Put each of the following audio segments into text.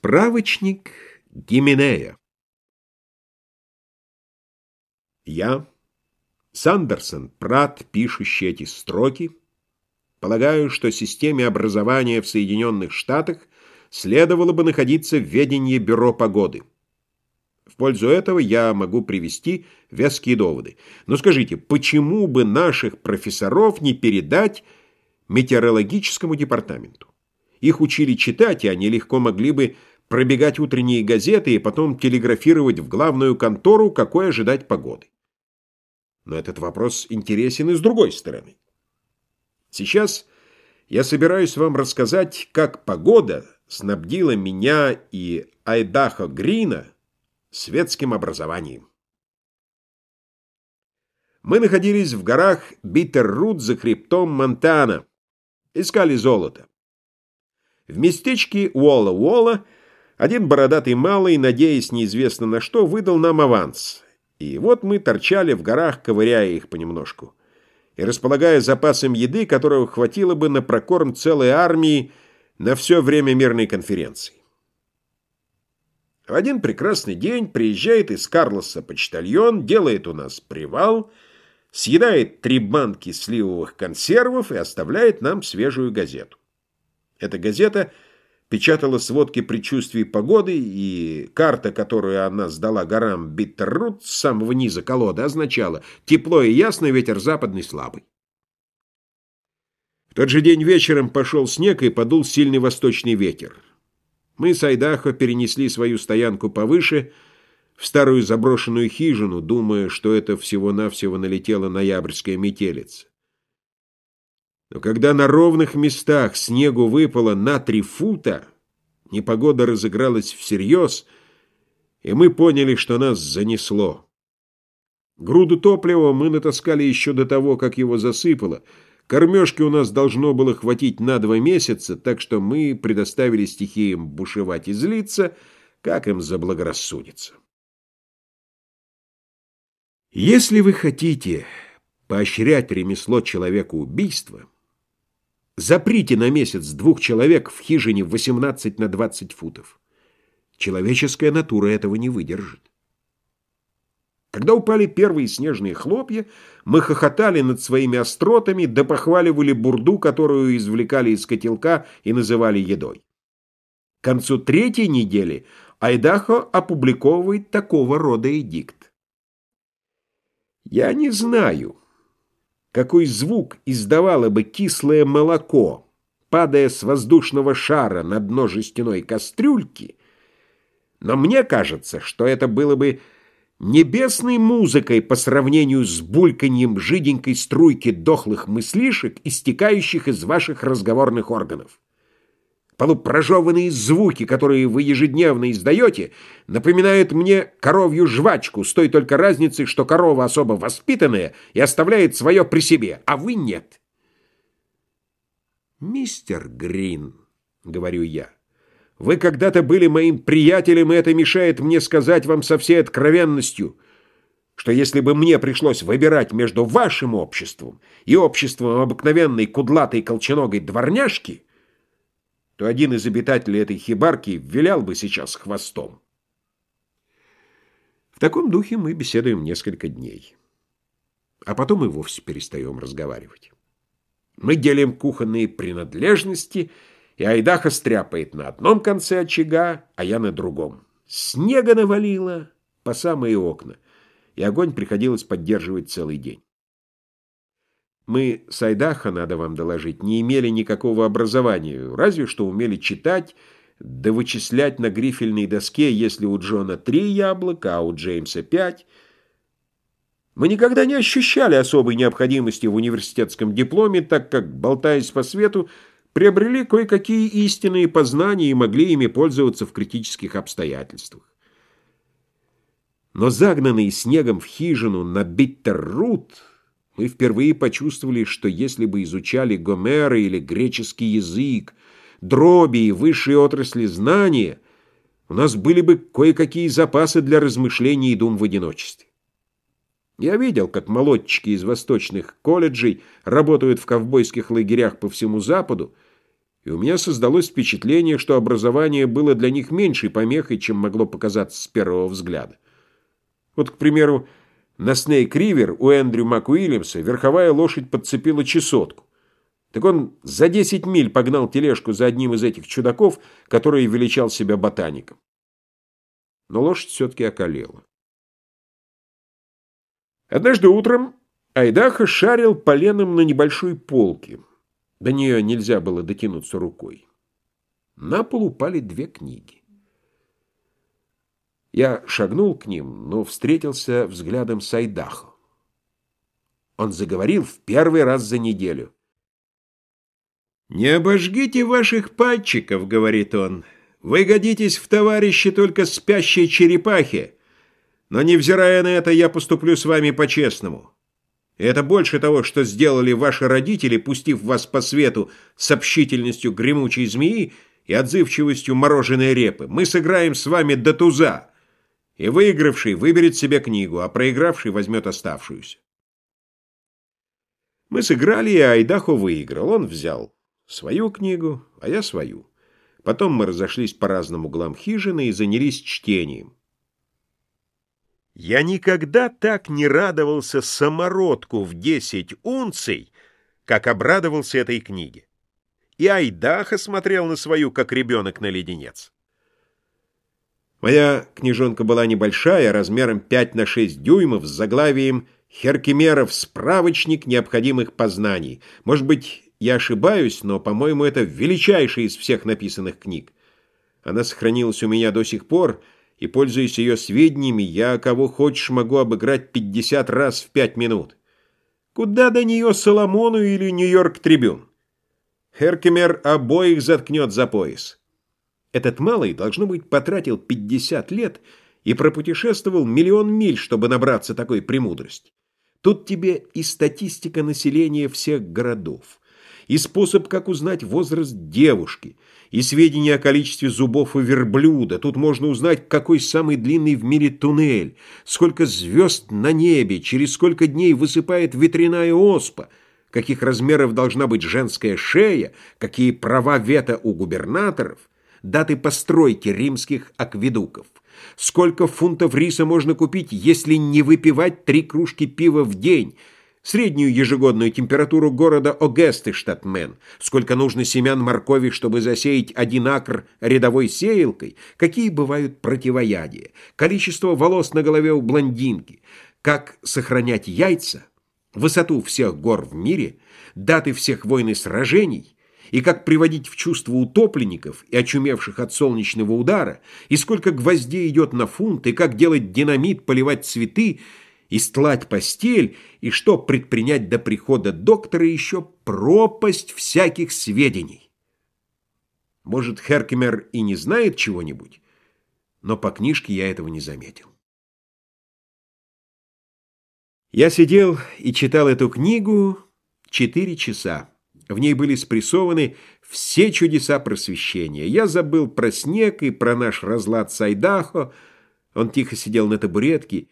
Справочник Гименея Я, Сандерсон, Прат, пишущий эти строки, полагаю, что системе образования в Соединенных Штатах следовало бы находиться в ведении Бюро погоды. В пользу этого я могу привести веские доводы. Но скажите, почему бы наших профессоров не передать метеорологическому департаменту? Их учили читать, и они легко могли бы пробегать утренние газеты и потом телеграфировать в главную контору, какой ожидать погоды. Но этот вопрос интересен и с другой стороны. Сейчас я собираюсь вам рассказать, как погода снабдила меня и Айдахо Грина светским образованием. Мы находились в горах Биттер-Рут за хребтом Монтана. Искали золото. В местечке Уолла-Уолла один бородатый малый, надеясь неизвестно на что, выдал нам аванс. И вот мы торчали в горах, ковыряя их понемножку. И располагая запасом еды, которого хватило бы на прокорм целой армии на все время мирной конференции. В один прекрасный день приезжает из Карлоса почтальон, делает у нас привал, съедает три банки сливовых консервов и оставляет нам свежую газету. Эта газета печатала сводки предчувствий погоды, и карта, которую она сдала горам Биттеррут с самого низа колоды, означала «тепло и ясно, ветер западный слабый». В тот же день вечером пошел снег и подул сильный восточный ветер. Мы с Айдахо перенесли свою стоянку повыше, в старую заброшенную хижину, думая, что это всего-навсего налетела ноябрьская метелица. Но когда на ровных местах снегу выпало на три фута, непогода разыгралась всерьез, и мы поняли, что нас занесло. Груду топлива мы натаскали еще до того, как его засыпало. Кормежки у нас должно было хватить на два месяца, так что мы предоставили стихиям бушевать и злиться, как им заблагорассудится. Если вы хотите поощрять ремесло человека убийства, Заприте на месяц двух человек в хижине 18 на 20 футов. Человеческая натура этого не выдержит. Когда упали первые снежные хлопья, мы хохотали над своими остротами, да похваливали бурду, которую извлекали из котелка и называли едой. К концу третьей недели Айдахо опубликовывает такого рода эдикт. Я не знаю, какой звук издавало бы кислое молоко, падая с воздушного шара на дно жестяной кастрюльки, но мне кажется, что это было бы небесной музыкой по сравнению с бульканьем жиденькой струйки дохлых мыслишек, истекающих из ваших разговорных органов. Полупрожеванные звуки, которые вы ежедневно издаете, напоминают мне коровью жвачку, с той только разницей, что корова особо воспитанная и оставляет свое при себе, а вы нет. «Мистер Грин», — говорю я, — «вы когда-то были моим приятелем, и это мешает мне сказать вам со всей откровенностью» что если бы мне пришлось выбирать между вашим обществом и обществом обыкновенной кудлатой колченогой дворняжки, то один из обитателей этой хибарки вилял бы сейчас хвостом. В таком духе мы беседуем несколько дней. А потом и вовсе перестаем разговаривать. Мы делим кухонные принадлежности, и Айдаха стряпает на одном конце очага, а я на другом. Снега навалило по самые окна, и огонь приходилось поддерживать целый день. Мы с Айдаха, надо вам доложить, не имели никакого образования, разве что умели читать, да вычислять на грифельной доске, если у Джона три яблока, а у Джеймса пять. Мы никогда не ощущали особой необходимости в университетском дипломе, так как, болтаясь по свету, приобрели кое-какие истинные познания и могли ими пользоваться в критических обстоятельствах. Но загнанный снегом в хижину на Биттер-Рут мы впервые почувствовали, что если бы изучали Гомера или греческий язык, дроби и высшие отрасли знания, у нас были бы кое-какие запасы для размышлений и дум в одиночестве. Я видел, как молодчики из восточных колледжей работают в ковбойских лагерях по всему Западу, и у меня создалось впечатление, что образование было для них меньшей помехой, чем могло показаться с первого взгляда. Вот, к примеру, на Снейк-Ривер у Эндрю МакУильямса верховая лошадь подцепила чесотку. Так он за 10 миль погнал тележку за одним из этих чудаков, который величал себя ботаником. Но лошадь все-таки околела. Однажды утром Айдаха шарил поленом на небольшой полке. До нее нельзя было дотянуться рукой. На пол упали две книги. Я шагнул к ним, но встретился взглядом с Айдахо. Он заговорил в первый раз за неделю. «Не обожгите ваших пальчиков», — говорит он. «Вы годитесь в товарищи только спящей черепахе, но, невзирая на это, я поступлю с вами по-честному. Это больше того, что сделали ваши родители, пустив вас по свету с общительностью гремучей змеи и отзывчивостью мороженой репы. Мы сыграем с вами до туза, и выигравший выберет себе книгу, а проигравший возьмет оставшуюся. Мы сыграли, и Айдахо выиграл. Он взял свою книгу, а я свою. Потом мы разошлись по разным углам хижины и занялись чтением. Я никогда так не радовался самородку в десять унций, как обрадовался этой книге. И Айдаха смотрел на свою, как ребенок на леденец. Моя книжонка была небольшая, размером 5 на 6 дюймов, с заглавием «Херкимеров. Справочник необходимых познаний». Может быть, я ошибаюсь, но, по-моему, это величайшая из всех написанных книг. Она сохранилась у меня до сих пор, и, пользуясь ее сведениями, я кого хочешь могу обыграть 50 раз в 5 минут. Куда до нее Соломону или Нью-Йорк Трибюн? Херкемер обоих заткнет за пояс. Этот малый, должно быть, потратил 50 лет и пропутешествовал миллион миль, чтобы набраться такой премудрости. Тут тебе и статистика населения всех городов, и способ, как узнать возраст девушки, и сведения о количестве зубов у верблюда. Тут можно узнать, какой самый длинный в мире туннель, сколько звезд на небе, через сколько дней высыпает ветряная оспа, каких размеров должна быть женская шея, какие права вето у губернаторов, даты постройки римских акведуков. Сколько фунтов риса можно купить, если не выпивать три кружки пива в день – среднюю ежегодную температуру города Огесты, сколько нужно семян моркови, чтобы засеять один акр рядовой сеялкой, какие бывают противоядия, количество волос на голове у блондинки, как сохранять яйца, высоту всех гор в мире, даты всех войн и сражений, и как приводить в чувство утопленников и очумевших от солнечного удара, и сколько гвоздей идет на фунт, и как делать динамит, поливать цветы, и стлать постель, и что предпринять до прихода доктора еще пропасть всяких сведений. Может, Херкемер и не знает чего-нибудь, но по книжке я этого не заметил. Я сидел и читал эту книгу четыре часа. В ней были спрессованы все чудеса просвещения. Я забыл про снег и про наш разлад с Айдахо. Он тихо сидел на табуретке,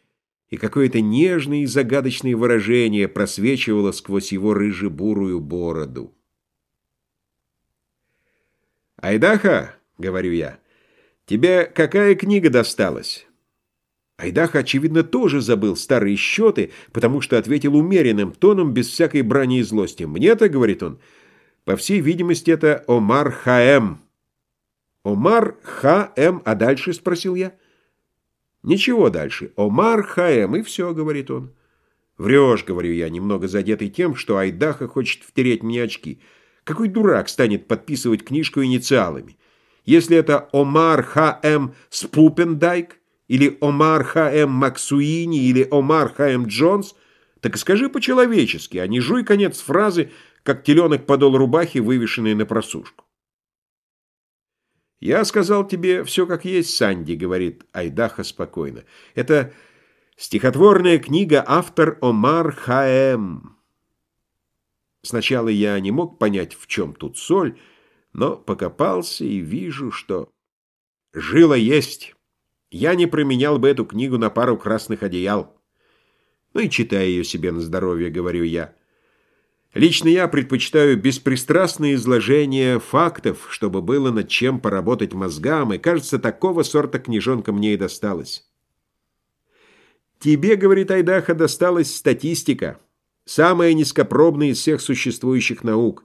и какое-то нежное и загадочное выражение просвечивало сквозь его рыже-бурую бороду. «Айдаха», — говорю я, — «тебе какая книга досталась?» Айдаха, очевидно, тоже забыл старые счеты, потому что ответил умеренным тоном, без всякой брани и злости. «Мне-то», — говорит он, — «по всей видимости, это Омар Хаэм». «Омар Хаэм, а дальше?» — спросил я. Ничего дальше. Омар Хаэм, и все, говорит он. Врешь, говорю я, немного задетый тем, что Айдаха хочет втереть мне очки. Какой дурак станет подписывать книжку инициалами? Если это Омар Х.М. Спупендайк, или Омар Х.М. Максуини, или Омар Х.М. Джонс, так скажи по-человечески, а не жуй конец фразы, как теленок подол рубахи, вывешенной на просушку. «Я сказал тебе все как есть, Санди», — говорит Айдаха спокойно. «Это стихотворная книга, автор Омар Хаэм». Сначала я не мог понять, в чем тут соль, но покопался и вижу, что жила есть. Я не променял бы эту книгу на пару красных одеял. Ну и читай ее себе на здоровье, говорю я. Лично я предпочитаю беспристрастное изложение фактов, чтобы было над чем поработать мозгам, и, кажется, такого сорта книжонка мне и досталась. Тебе, говорит Айдаха, досталась статистика, самая низкопробная из всех существующих наук.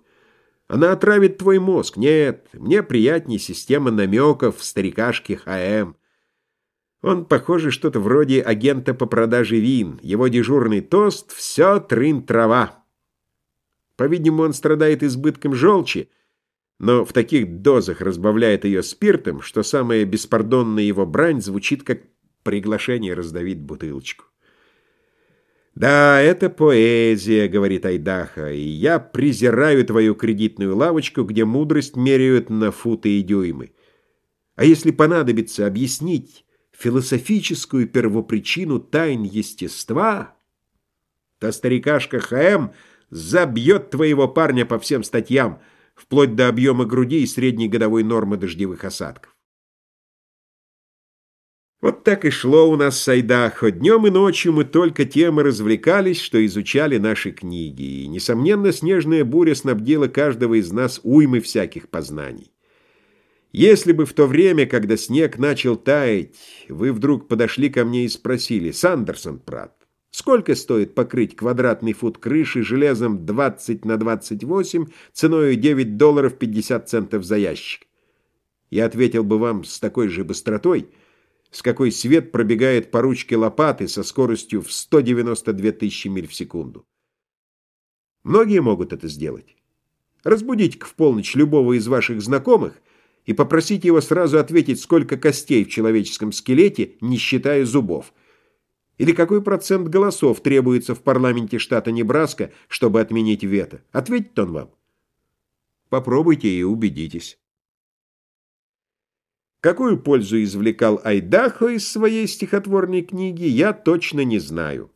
Она отравит твой мозг. Нет, мне приятнее система намеков в старикашке ХМ. Он, похоже, что-то вроде агента по продаже вин. Его дежурный тост — все трын-трава. По-видимому, он страдает избытком желчи, но в таких дозах разбавляет ее спиртом, что самая беспардонная его брань звучит как приглашение раздавить бутылочку. «Да, это поэзия», — говорит Айдаха, — «и я презираю твою кредитную лавочку, где мудрость меряют на футы и дюймы. А если понадобится объяснить философическую первопричину тайн естества, то старикашка Х.М. забьет твоего парня по всем статьям, вплоть до объема груди и средней годовой нормы дождевых осадков. Вот так и шло у нас с Айдахо. Днем и ночью мы только тем и развлекались, что изучали наши книги. И, несомненно, снежная буря снабдила каждого из нас уймой всяких познаний. Если бы в то время, когда снег начал таять, вы вдруг подошли ко мне и спросили, «Сандерсон, Прат, сколько стоит покрыть квадратный фут крыши железом 20 на 28 ценой 9 долларов 50 центов за ящик?» Я ответил бы вам с такой же быстротой – с какой свет пробегает по ручке лопаты со скоростью в 192 тысячи миль в секунду. Многие могут это сделать. Разбудите-ка в полночь любого из ваших знакомых и попросите его сразу ответить, сколько костей в человеческом скелете, не считая зубов. Или какой процент голосов требуется в парламенте штата Небраска, чтобы отменить вето. Ответит он вам. Попробуйте и убедитесь. Какую пользу извлекал Айдахо из своей стихотворной книги, я точно не знаю.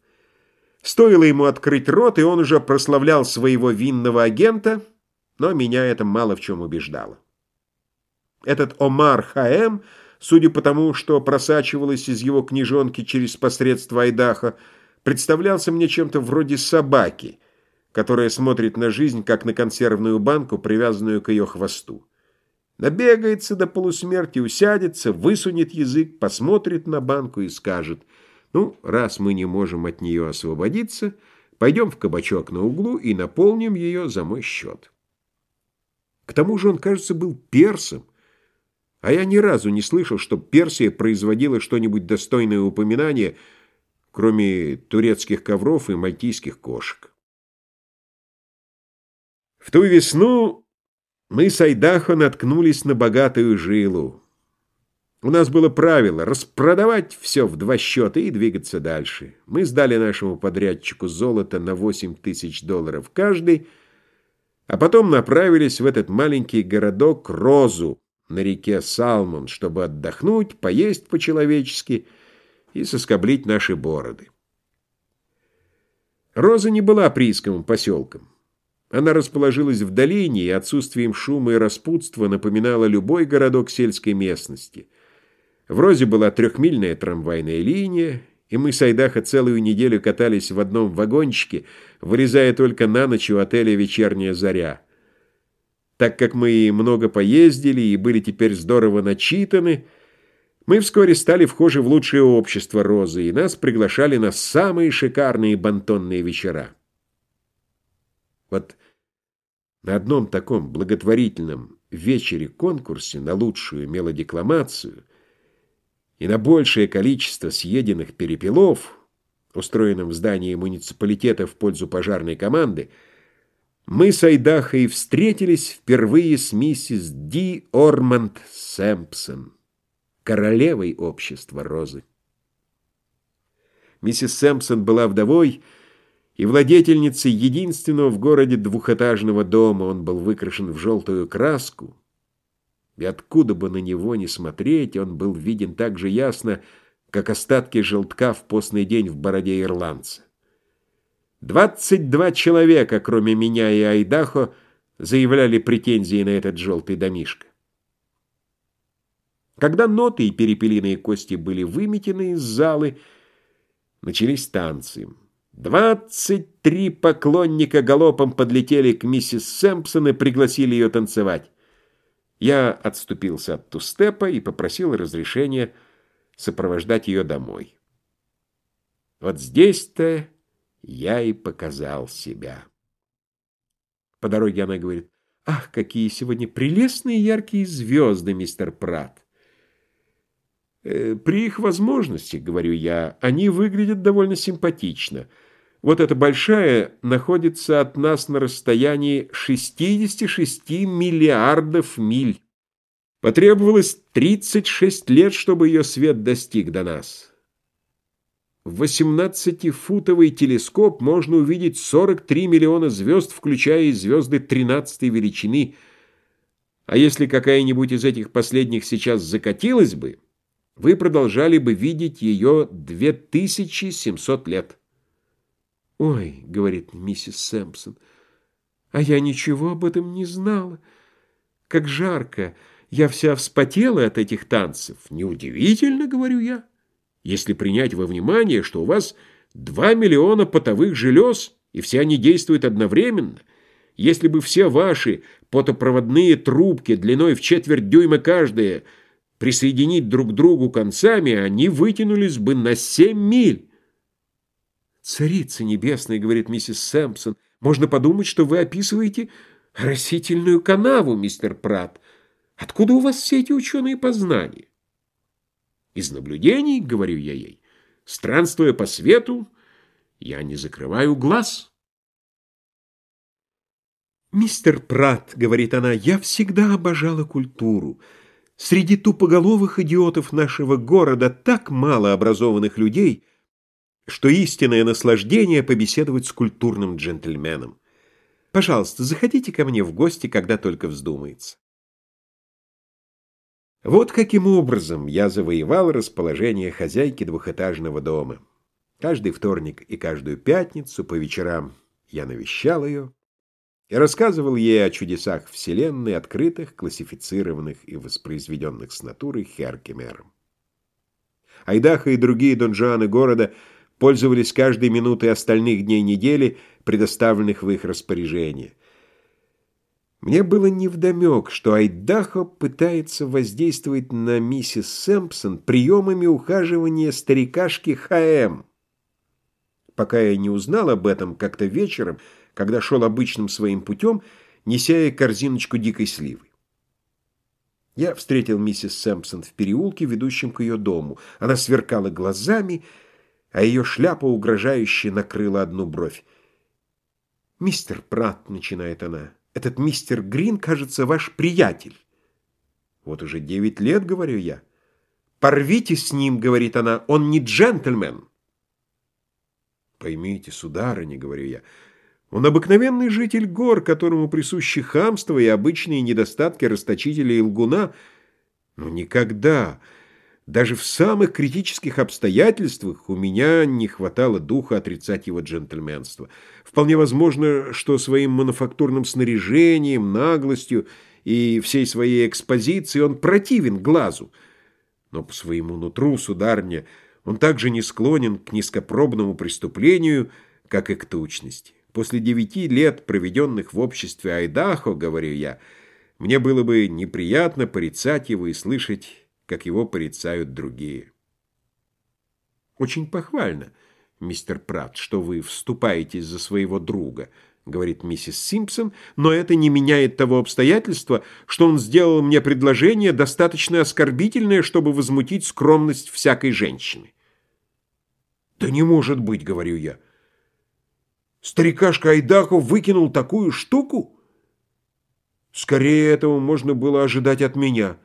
Стоило ему открыть рот, и он уже прославлял своего винного агента, но меня это мало в чем убеждало. Этот Омар Хаэм, судя по тому, что просачивалось из его книжонки через посредство Айдаха, представлялся мне чем-то вроде собаки, которая смотрит на жизнь, как на консервную банку, привязанную к ее хвосту. Набегается до полусмерти, усядется, высунет язык, посмотрит на банку и скажет, «Ну, раз мы не можем от нее освободиться, пойдем в кабачок на углу и наполним ее за мой счет». К тому же он, кажется, был персом, а я ни разу не слышал, что Персия производила что-нибудь достойное упоминания, кроме турецких ковров и мальтийских кошек. В ту весну мы с Айдахо наткнулись на богатую жилу. У нас было правило распродавать все в два счета и двигаться дальше. Мы сдали нашему подрядчику золото на 8 тысяч долларов каждый, а потом направились в этот маленький городок Розу на реке Салмон, чтобы отдохнуть, поесть по-человечески и соскоблить наши бороды. Роза не была приисковым поселком. Она расположилась в долине и отсутствием шума и распутства напоминала любой городок сельской местности. В Розе была трехмильная трамвайная линия, и мы с Айдаха целую неделю катались в одном вагончике, вырезая только на ночь у отеля «Вечерняя заря». Так как мы много поездили и были теперь здорово начитаны, мы вскоре стали вхожи в лучшее общество Розы, и нас приглашали на самые шикарные бантонные вечера. Вот на одном таком благотворительном вечере-конкурсе на лучшую мелодекламацию и на большее количество съеденных перепелов, устроенном в здании муниципалитета в пользу пожарной команды, мы с Айдахой встретились впервые с миссис Ди Орманд Сэмпсон, королевой общества Розы. Миссис Сэмпсон была вдовой, и владетельницей единственного в городе двухэтажного дома он был выкрашен в желтую краску, и откуда бы на него ни смотреть, он был виден так же ясно, как остатки желтка в постный день в бороде ирландца. Двадцать два человека, кроме меня и Айдахо, заявляли претензии на этот желтый домишко. Когда ноты и перепелиные кости были выметены из залы, начались танцы. Двадцать три поклонника галопом подлетели к миссис Сэмпсон и пригласили ее танцевать. Я отступился от тустепа и попросил разрешения сопровождать ее домой. Вот здесь-то я и показал себя. По дороге она говорит, «Ах, какие сегодня прелестные яркие звезды, мистер Пратт!» «Э, «При их возможности, — говорю я, — они выглядят довольно симпатично». Вот эта большая находится от нас на расстоянии 66 миллиардов миль. Потребовалось 36 лет, чтобы ее свет достиг до нас. В 18-футовый телескоп можно увидеть 43 миллиона звезд, включая и звезды 13 величины. А если какая-нибудь из этих последних сейчас закатилась бы, вы продолжали бы видеть ее 2700 лет. «Ой», — говорит миссис Сэмпсон, — «а я ничего об этом не знала. Как жарко! Я вся вспотела от этих танцев. Неудивительно, — говорю я, — если принять во внимание, что у вас два миллиона потовых желез, и все они действуют одновременно. Если бы все ваши потопроводные трубки длиной в четверть дюйма каждая присоединить друг к другу концами, они вытянулись бы на семь миль. «Царица небесная», — говорит миссис Сэмпсон, — «можно подумать, что вы описываете растительную канаву, мистер Пратт. Откуда у вас все эти ученые познания?» «Из наблюдений», — говорю я ей, — «странствуя по свету, я не закрываю глаз». «Мистер Пратт», — говорит она, — «я всегда обожала культуру. Среди тупоголовых идиотов нашего города так мало образованных людей — что истинное наслаждение побеседовать с культурным джентльменом. Пожалуйста, заходите ко мне в гости, когда только вздумается. Вот каким образом я завоевал расположение хозяйки двухэтажного дома. Каждый вторник и каждую пятницу по вечерам я навещал ее и рассказывал ей о чудесах Вселенной, открытых, классифицированных и воспроизведенных с натурой Херкемером. Айдаха и другие донжаны города – пользовались каждой минутой остальных дней недели, предоставленных в их распоряжение. Мне было невдомек, что Айдахо пытается воздействовать на миссис Сэмпсон приемами ухаживания старикашки Х.М. Пока я не узнал об этом как-то вечером, когда шел обычным своим путем, неся ей корзиночку дикой сливы. Я встретил миссис Сэмпсон в переулке, ведущем к ее дому. Она сверкала глазами а ее шляпа угрожающе накрыла одну бровь. «Мистер Пратт», — начинает она, — «этот мистер Грин, кажется, ваш приятель». «Вот уже девять лет, — говорю я». «Порвите с ним», — говорит она, — «он не джентльмен». «Поймите, сударыня», — говорю я, — «он обыкновенный житель гор, которому присущи хамство и обычные недостатки расточителя и лгуна, но никогда...» Даже в самых критических обстоятельствах у меня не хватало духа отрицать его джентльменство. Вполне возможно, что своим мануфактурным снаряжением, наглостью и всей своей экспозицией он противен глазу. Но по своему нутру, сударня, он также не склонен к низкопробному преступлению, как и к тучности. После девяти лет, проведенных в обществе Айдахо, говорю я, мне было бы неприятно порицать его и слышать как его порицают другие. «Очень похвально, мистер Пратт, что вы вступаетесь за своего друга», говорит миссис Симпсон, «но это не меняет того обстоятельства, что он сделал мне предложение, достаточно оскорбительное, чтобы возмутить скромность всякой женщины». «Да не может быть», — говорю я. «Старикашка Айдахов выкинул такую штуку?» «Скорее этого можно было ожидать от меня».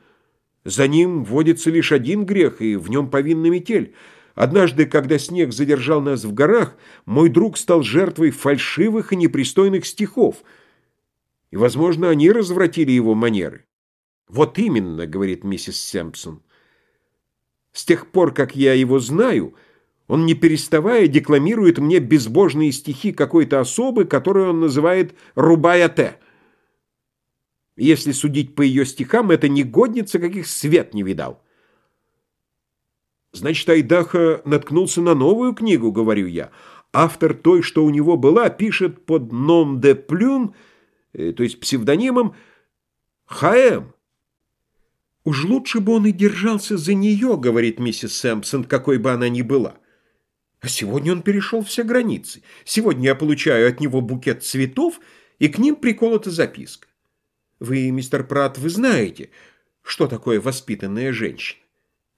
За ним водится лишь один грех, и в нем повинна метель. Однажды, когда снег задержал нас в горах, мой друг стал жертвой фальшивых и непристойных стихов, и, возможно, они развратили его манеры. «Вот именно», — говорит миссис Сэмпсон. «С тех пор, как я его знаю, он, не переставая, декламирует мне безбожные стихи какой-то особы, которую он называет «рубая-те». Если судить по ее стихам, это негодница, каких свет не видал. Значит, Айдаха наткнулся на новую книгу, говорю я. Автор той, что у него была, пишет под ном де плюм, э, то есть псевдонимом Хаэм. «Уж лучше бы он и держался за нее», — говорит миссис Сэмпсон, какой бы она ни была. А сегодня он перешел все границы. Сегодня я получаю от него букет цветов, и к ним приколота записка. Вы, мистер Пратт, вы знаете, что такое воспитанная женщина.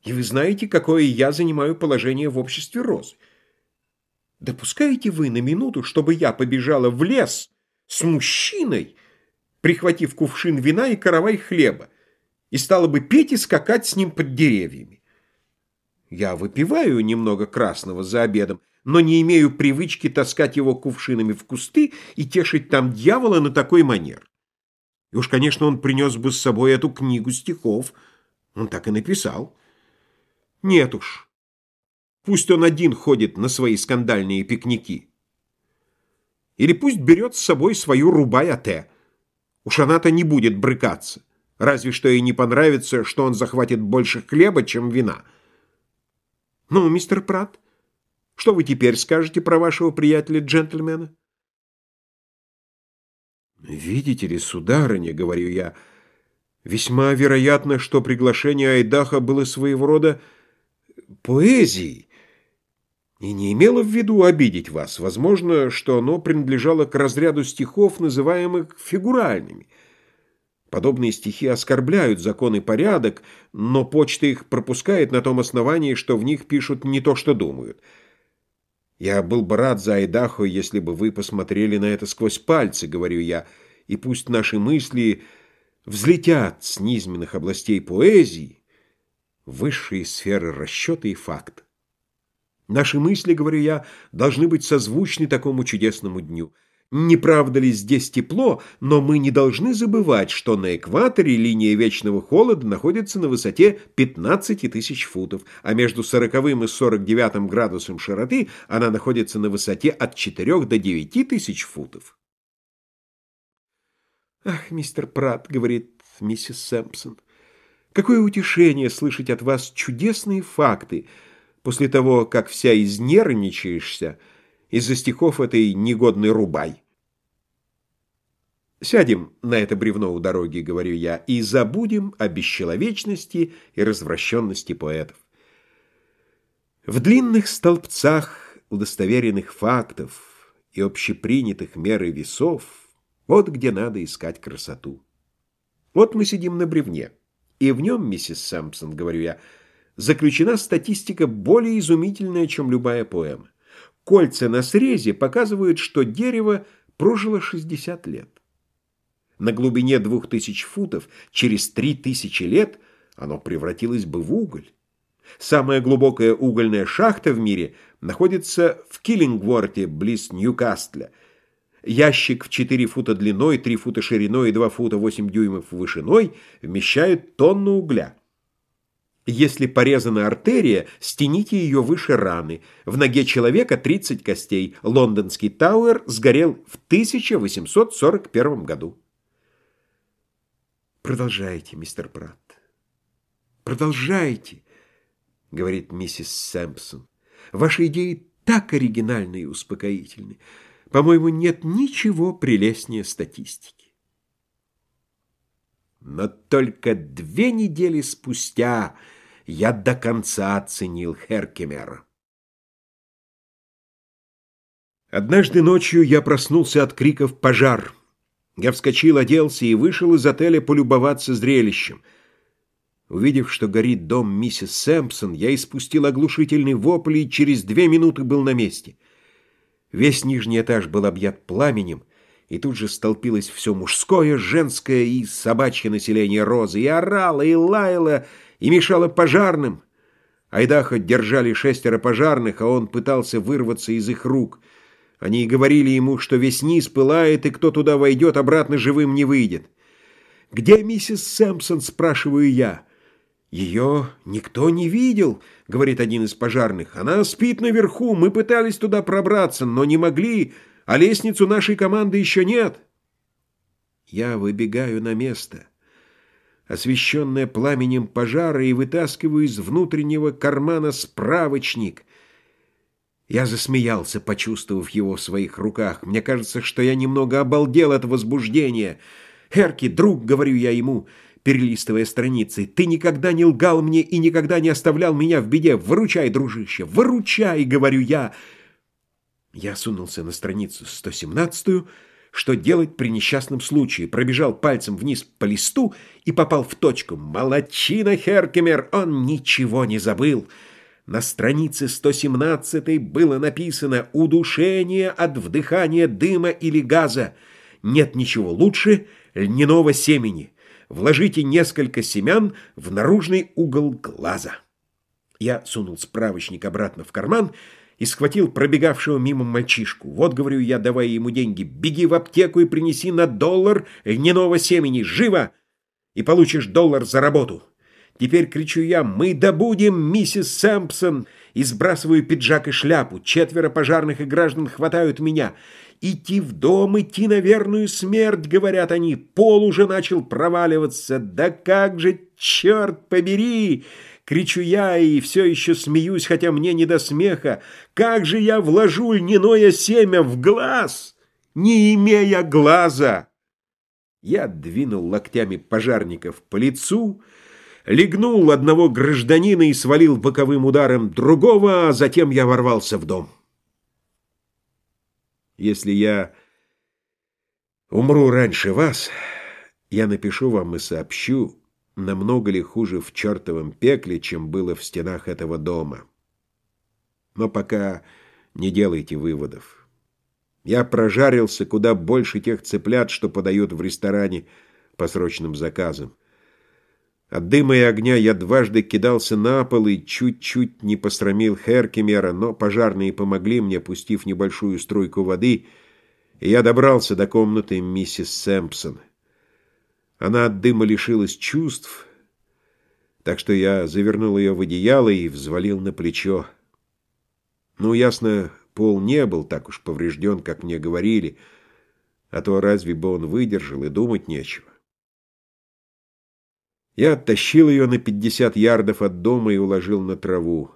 И вы знаете, какое я занимаю положение в обществе Розы. Допускаете вы на минуту, чтобы я побежала в лес с мужчиной, прихватив кувшин вина и каравай хлеба, и стала бы петь и скакать с ним под деревьями? Я выпиваю немного красного за обедом, но не имею привычки таскать его кувшинами в кусты и тешить там дьявола на такой манер. И уж, конечно, он принес бы с собой эту книгу стихов. Он так и написал. Нет уж. Пусть он один ходит на свои скандальные пикники. Или пусть берет с собой свою рубай-ате. Уж она-то не будет брыкаться. Разве что ей не понравится, что он захватит больше хлеба, чем вина. Ну, мистер Пратт, что вы теперь скажете про вашего приятеля-джентльмена? «Видите ли, сударыня, — говорю я, — весьма вероятно, что приглашение Айдаха было своего рода поэзией и не имело в виду обидеть вас. Возможно, что оно принадлежало к разряду стихов, называемых фигуральными. Подобные стихи оскорбляют закон и порядок, но почта их пропускает на том основании, что в них пишут не то, что думают. Я был бы рад за Айдахо, если бы вы посмотрели на это сквозь пальцы, говорю я, и пусть наши мысли взлетят с низменных областей поэзии, высшие сферы расчета и факта. Наши мысли, говорю я, должны быть созвучны такому чудесному дню. Не правда ли здесь тепло, но мы не должны забывать, что на экваторе линия вечного холода находится на высоте 15 тысяч футов, а между 40 и 49 градусом широты она находится на высоте от 4 до 9 тысяч футов. «Ах, мистер Пратт», — говорит миссис Сэмпсон, — Какое утешение слышать от вас чудесные факты после того, как вся изнервничаешься из-за стихов этой негодной рубай. Сядем на это бревно у дороги, говорю я, и забудем о бесчеловечности и развращенности поэтов. В длинных столбцах удостоверенных фактов и общепринятых мер и весов вот где надо искать красоту. Вот мы сидим на бревне. И в нем, миссис Сэмпсон, говорю я, заключена статистика более изумительная, чем любая поэма. Кольца на срезе показывают, что дерево прожило 60 лет. На глубине 2000 футов через 3000 лет оно превратилось бы в уголь. Самая глубокая угольная шахта в мире находится в Киллингворте, близ Ньюкастля – Ящик в 4 фута длиной, 3 фута шириной и 2 фута 8 дюймов вышиной вмещает тонну угля. Если порезана артерия, стяните ее выше раны. В ноге человека 30 костей. Лондонский Тауэр сгорел в 1841 году. Продолжайте, мистер Пратт. Продолжайте, говорит миссис Сэмпсон. Ваши идеи так оригинальны и успокоительны. По-моему, нет ничего прелестнее статистики. Но только две недели спустя я до конца оценил Херкемера. Однажды ночью я проснулся от криков «Пожар!». Я вскочил, оделся и вышел из отеля полюбоваться зрелищем. Увидев, что горит дом миссис Сэмпсон, я испустил оглушительный вопль и через две минуты был на месте — Весь нижний этаж был объят пламенем, и тут же столпилось все мужское, женское и собачье население Розы, и орало, и лаяло, и мешало пожарным. Айдахо держали шестеро пожарных, а он пытался вырваться из их рук. Они и говорили ему, что весь низ пылает, и кто туда войдет, обратно живым не выйдет. «Где миссис Сэмпсон?» — спрашиваю я. «Ее никто не видел», — говорит один из пожарных. «Она спит наверху. Мы пытались туда пробраться, но не могли, а лестницу нашей команды еще нет». Я выбегаю на место, освещенное пламенем пожара, и вытаскиваю из внутреннего кармана справочник. Я засмеялся, почувствовав его в своих руках. Мне кажется, что я немного обалдел от возбуждения. «Херки, друг», — говорю я ему, перелистывая страницы, «ты никогда не лгал мне и никогда не оставлял меня в беде. Выручай, дружище, выручай», — говорю я. Я сунулся на страницу 117 что делать при несчастном случае, пробежал пальцем вниз по листу и попал в точку. Молодчина, Херкемер, он ничего не забыл. На странице 117 было написано «Удушение от вдыхания дыма или газа». Нет ничего лучше льняного семени. Вложите несколько семян в наружный угол глаза. Я сунул справочник обратно в карман и схватил пробегавшего мимо мальчишку. «Вот, — говорю я, давая ему деньги, — беги в аптеку и принеси на доллар льняного семени. Живо! И получишь доллар за работу». Теперь кричу я «Мы добудем, миссис Сэмпсон!» И сбрасываю пиджак и шляпу. Четверо пожарных и граждан хватают меня. «Идти в дом, идти на верную смерть!» — говорят они. Пол уже начал проваливаться. «Да как же, черт побери!» Кричу я и все еще смеюсь, хотя мне не до смеха. «Как же я вложу льняное семя в глаз, не имея глаза!» Я двинул локтями пожарников по лицу, — легнул одного гражданина и свалил боковым ударом другого, а затем я ворвался в дом. Если я умру раньше вас, я напишу вам и сообщу, намного ли хуже в чертовом пекле, чем было в стенах этого дома. Но пока не делайте выводов. Я прожарился куда больше тех цыплят, что подают в ресторане по срочным заказам. От дыма и огня я дважды кидался на пол и чуть-чуть не постромил Херкемера, но пожарные помогли мне, пустив небольшую струйку воды, и я добрался до комнаты миссис Сэмпсон. Она от дыма лишилась чувств, так что я завернул ее в одеяло и взвалил на плечо. Ну, ясно, пол не был так уж поврежден, как мне говорили, а то разве бы он выдержал, и думать нечего. Я оттащил ее на 50 ярдов от дома и уложил на траву.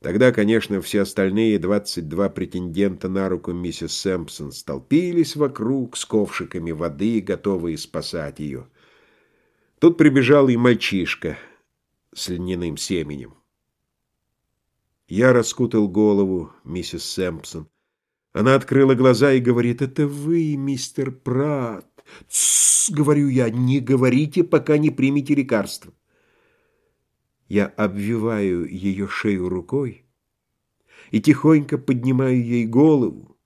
Тогда, конечно, все остальные 22 претендента на руку миссис Сэмпсон столпились вокруг с ковшиками воды, готовые спасать ее. Тут прибежал и мальчишка с льняным семенем. Я раскутал голову, миссис Сэмпсон. Она открыла глаза и говорит, «Это вы, мистер Пратт». «Тссс», — говорю я, — «не говорите, пока не примете лекарство». Я обвиваю ее шею рукой и тихонько поднимаю ей голову,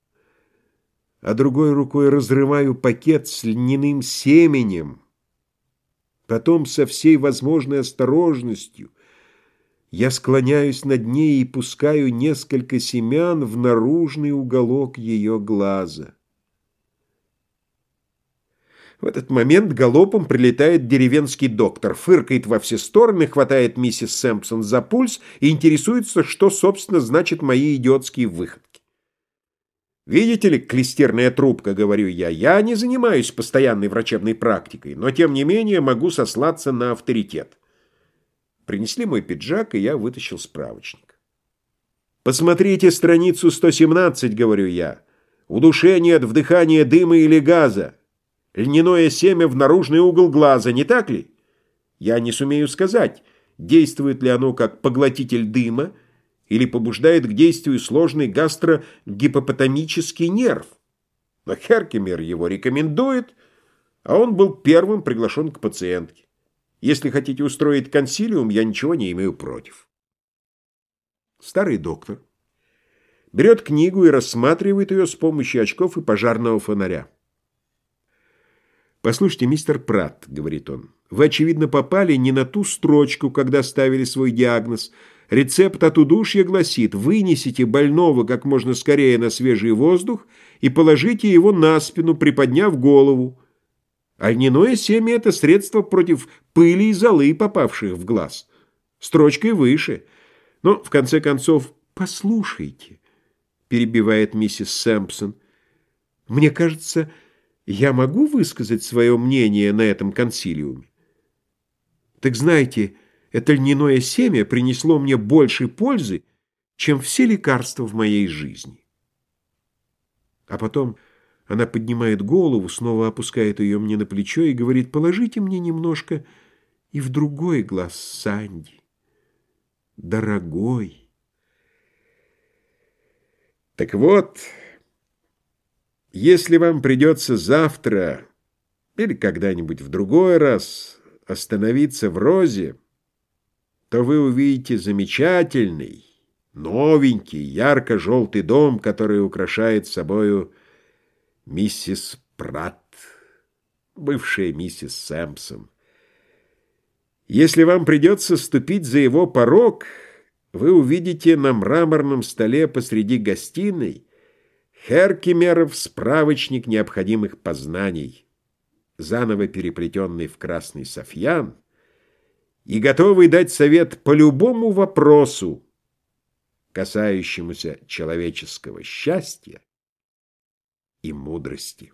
а другой рукой разрываю пакет с льняным семенем. Потом со всей возможной осторожностью я склоняюсь над ней и пускаю несколько семян в наружный уголок ее глаза. В этот момент галопом прилетает деревенский доктор, фыркает во все стороны, хватает миссис Сэмпсон за пульс и интересуется, что, собственно, значит мои идиотские выходки. «Видите ли, клестерная трубка, — говорю я, — я не занимаюсь постоянной врачебной практикой, но, тем не менее, могу сослаться на авторитет». Принесли мой пиджак, и я вытащил справочник. «Посмотрите страницу 117, — говорю я. Удушение от вдыхания дыма или газа льняное семя в наружный угол глаза, не так ли? Я не сумею сказать, действует ли оно как поглотитель дыма или побуждает к действию сложный гастрогипопотамический нерв. Но Херкемер его рекомендует, а он был первым приглашен к пациентке. Если хотите устроить консилиум, я ничего не имею против. Старый доктор берет книгу и рассматривает ее с помощью очков и пожарного фонаря. «Послушайте, мистер Пратт», — говорит он, — «вы, очевидно, попали не на ту строчку, когда ставили свой диагноз. Рецепт от удушья гласит, вынесите больного как можно скорее на свежий воздух и положите его на спину, приподняв голову. А льняное семя — это средство против пыли и золы, попавших в глаз. Строчкой выше. Но, в конце концов, послушайте, — перебивает миссис Сэмпсон, — мне кажется, — я могу высказать свое мнение на этом консилиуме? Так знаете, это льняное семя принесло мне больше пользы, чем все лекарства в моей жизни. А потом она поднимает голову, снова опускает ее мне на плечо и говорит, положите мне немножко и в другой глаз Санди. Дорогой. Так вот, если вам придется завтра или когда-нибудь в другой раз остановиться в Розе, то вы увидите замечательный, новенький, ярко-желтый дом, который украшает собою миссис Пратт, бывшая миссис Сэмпсон. Если вам придется ступить за его порог, вы увидите на мраморном столе посреди гостиной Херкимеров справочник необходимых познаний, заново переплетенный в красный софьян, и готовый дать совет по любому вопросу, касающемуся человеческого счастья и мудрости.